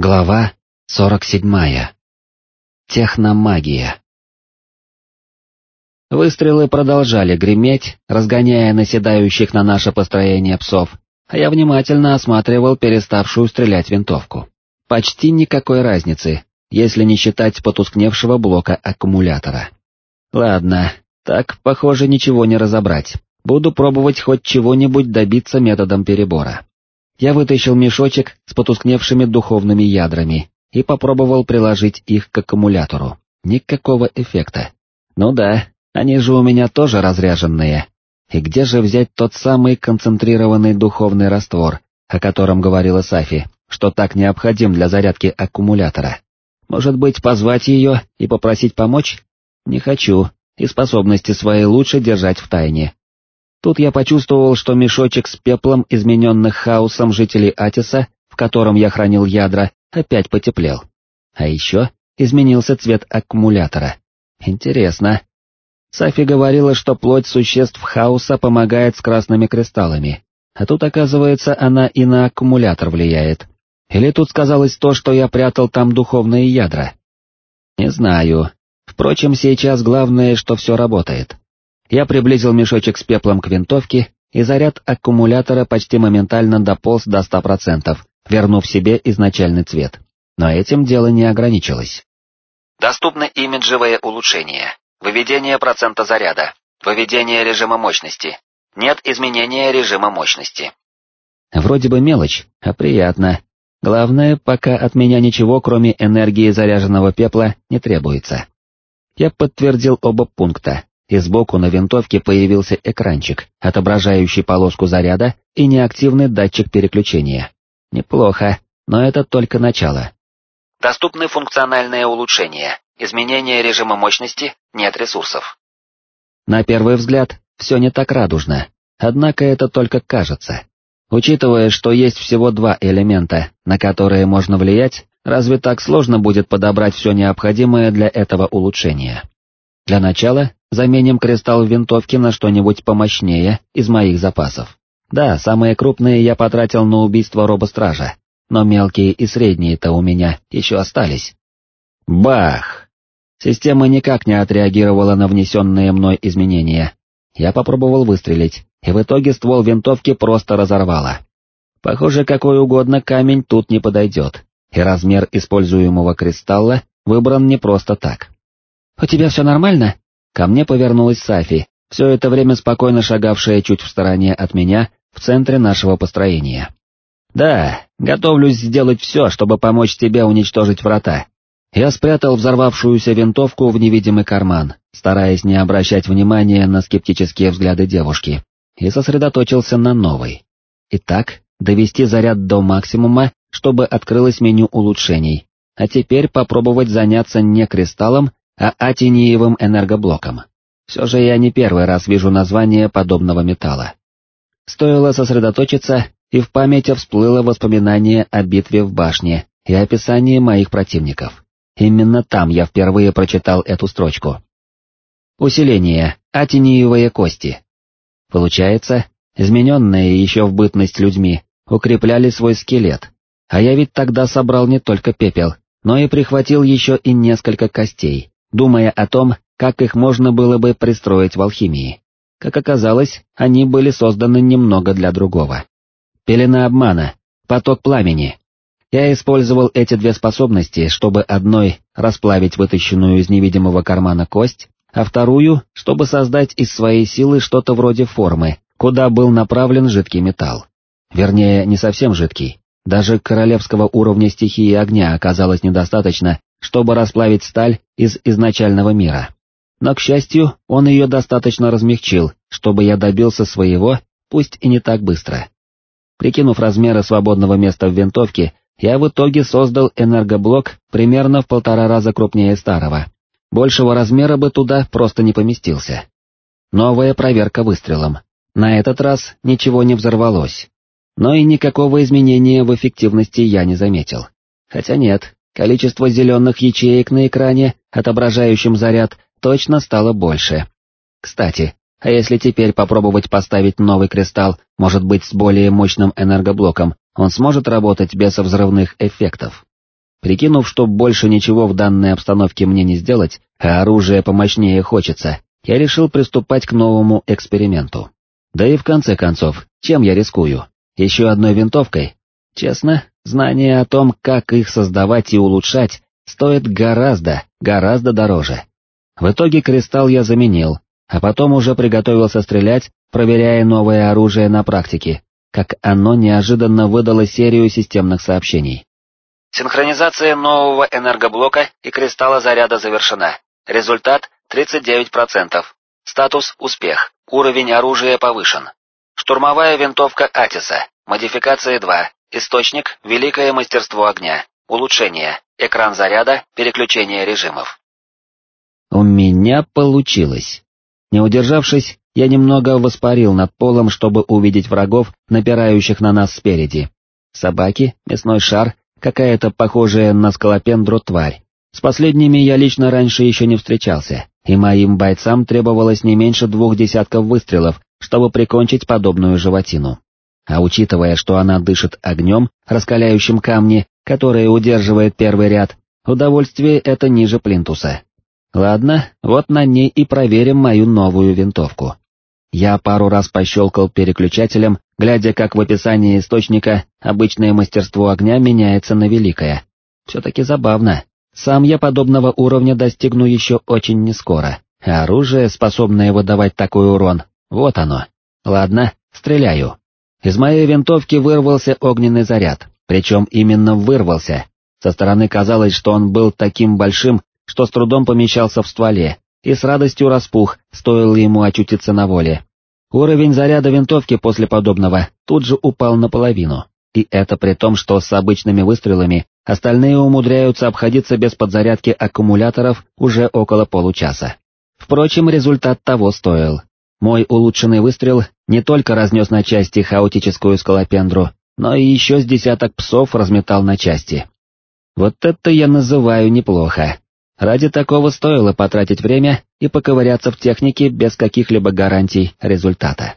Глава 47. Техномагия. Выстрелы продолжали греметь, разгоняя наседающих на наше построение псов, а я внимательно осматривал переставшую стрелять винтовку. Почти никакой разницы, если не считать потускневшего блока аккумулятора. Ладно, так, похоже, ничего не разобрать. Буду пробовать хоть чего-нибудь добиться методом перебора. Я вытащил мешочек с потускневшими духовными ядрами и попробовал приложить их к аккумулятору. Никакого эффекта. Ну да, они же у меня тоже разряженные. И где же взять тот самый концентрированный духовный раствор, о котором говорила Сафи, что так необходим для зарядки аккумулятора? Может быть, позвать ее и попросить помочь? Не хочу, и способности свои лучше держать в тайне. Тут я почувствовал, что мешочек с пеплом измененных хаосом жителей Атиса, в котором я хранил ядра, опять потеплел. А еще изменился цвет аккумулятора. Интересно. Сафи говорила, что плоть существ хаоса помогает с красными кристаллами, а тут, оказывается, она и на аккумулятор влияет. Или тут сказалось то, что я прятал там духовные ядра? Не знаю. Впрочем, сейчас главное, что все работает. Я приблизил мешочек с пеплом к винтовке, и заряд аккумулятора почти моментально дополз до 100%, вернув себе изначальный цвет. Но этим дело не ограничилось. Доступно имиджевое улучшение, выведение процента заряда, выведение режима мощности. Нет изменения режима мощности. Вроде бы мелочь, а приятно. Главное, пока от меня ничего, кроме энергии заряженного пепла, не требуется. Я подтвердил оба пункта, и сбоку на винтовке появился экранчик, отображающий полоску заряда и неактивный датчик переключения. Неплохо, но это только начало. Доступны функциональные улучшения, изменение режима мощности, нет ресурсов. На первый взгляд, все не так радужно, однако это только кажется. Учитывая, что есть всего два элемента, на которые можно влиять, разве так сложно будет подобрать все необходимое для этого улучшения? Для начала заменим кристалл в винтовке на что-нибудь помощнее из моих запасов. Да, самые крупные я потратил на убийство робостража, но мелкие и средние-то у меня еще остались. Бах! Система никак не отреагировала на внесенные мной изменения. Я попробовал выстрелить, и в итоге ствол винтовки просто разорвало. Похоже, какой угодно камень тут не подойдет, и размер используемого кристалла выбран не просто так. «У тебя все нормально?» Ко мне повернулась Сафи, все это время спокойно шагавшая чуть в стороне от меня, в центре нашего построения. «Да, готовлюсь сделать все, чтобы помочь тебе уничтожить врата». Я спрятал взорвавшуюся винтовку в невидимый карман, стараясь не обращать внимания на скептические взгляды девушки, и сосредоточился на новой. Итак, довести заряд до максимума, чтобы открылось меню улучшений, а теперь попробовать заняться не кристаллом, а атиниевым энергоблоком. Все же я не первый раз вижу название подобного металла. Стоило сосредоточиться, и в памяти всплыло воспоминание о битве в башне и описание моих противников. Именно там я впервые прочитал эту строчку. Усиление, атиниевые кости. Получается, измененные еще в бытность людьми, укрепляли свой скелет, а я ведь тогда собрал не только пепел, но и прихватил еще и несколько костей, думая о том, как их можно было бы пристроить в алхимии. Как оказалось, они были созданы немного для другого. Пелена обмана, поток пламени. Я использовал эти две способности, чтобы одной расплавить вытащенную из невидимого кармана кость, а вторую, чтобы создать из своей силы что-то вроде формы, куда был направлен жидкий металл. Вернее, не совсем жидкий. Даже королевского уровня стихии огня оказалось недостаточно, чтобы расплавить сталь из изначального мира. Но, к счастью, он ее достаточно размягчил, чтобы я добился своего, пусть и не так быстро. Прикинув размеры свободного места в винтовке, я в итоге создал энергоблок примерно в полтора раза крупнее старого. Большего размера бы туда просто не поместился. Новая проверка выстрелом. На этот раз ничего не взорвалось. Но и никакого изменения в эффективности я не заметил. Хотя нет, Количество зеленых ячеек на экране, отображающем заряд, точно стало больше. Кстати, а если теперь попробовать поставить новый кристалл, может быть с более мощным энергоблоком, он сможет работать без взрывных эффектов? Прикинув, что больше ничего в данной обстановке мне не сделать, а оружие помощнее хочется, я решил приступать к новому эксперименту. Да и в конце концов, чем я рискую? Еще одной винтовкой? Честно, знание о том, как их создавать и улучшать, стоит гораздо, гораздо дороже. В итоге кристалл я заменил, а потом уже приготовился стрелять, проверяя новое оружие на практике, как оно неожиданно выдало серию системных сообщений. Синхронизация нового энергоблока и кристалла заряда завершена. Результат 39%. Статус «Успех». Уровень оружия повышен. Штурмовая винтовка Атиса. Модификация 2. Источник «Великое мастерство огня». Улучшение. Экран заряда, переключение режимов. У меня получилось. Не удержавшись, я немного воспарил над полом, чтобы увидеть врагов, напирающих на нас спереди. Собаки, мясной шар, какая-то похожая на скалопендру тварь. С последними я лично раньше еще не встречался, и моим бойцам требовалось не меньше двух десятков выстрелов, чтобы прикончить подобную животину. А учитывая, что она дышит огнем, раскаляющим камни, которые удерживает первый ряд, удовольствие это ниже плинтуса. Ладно, вот на ней и проверим мою новую винтовку. Я пару раз пощелкал переключателем, глядя, как в описании источника обычное мастерство огня меняется на великое. Все-таки забавно. Сам я подобного уровня достигну еще очень нескоро, а оружие, способное выдавать такой урон, вот оно. Ладно, стреляю. Из моей винтовки вырвался огненный заряд, причем именно вырвался. Со стороны казалось, что он был таким большим, что с трудом помещался в стволе, и с радостью распух, стоило ему очутиться на воле. Уровень заряда винтовки после подобного тут же упал наполовину, и это при том, что с обычными выстрелами остальные умудряются обходиться без подзарядки аккумуляторов уже около получаса. Впрочем, результат того стоил. Мой улучшенный выстрел не только разнес на части хаотическую скалопендру, но и еще с десяток псов разметал на части. Вот это я называю неплохо. Ради такого стоило потратить время и поковыряться в технике без каких-либо гарантий результата.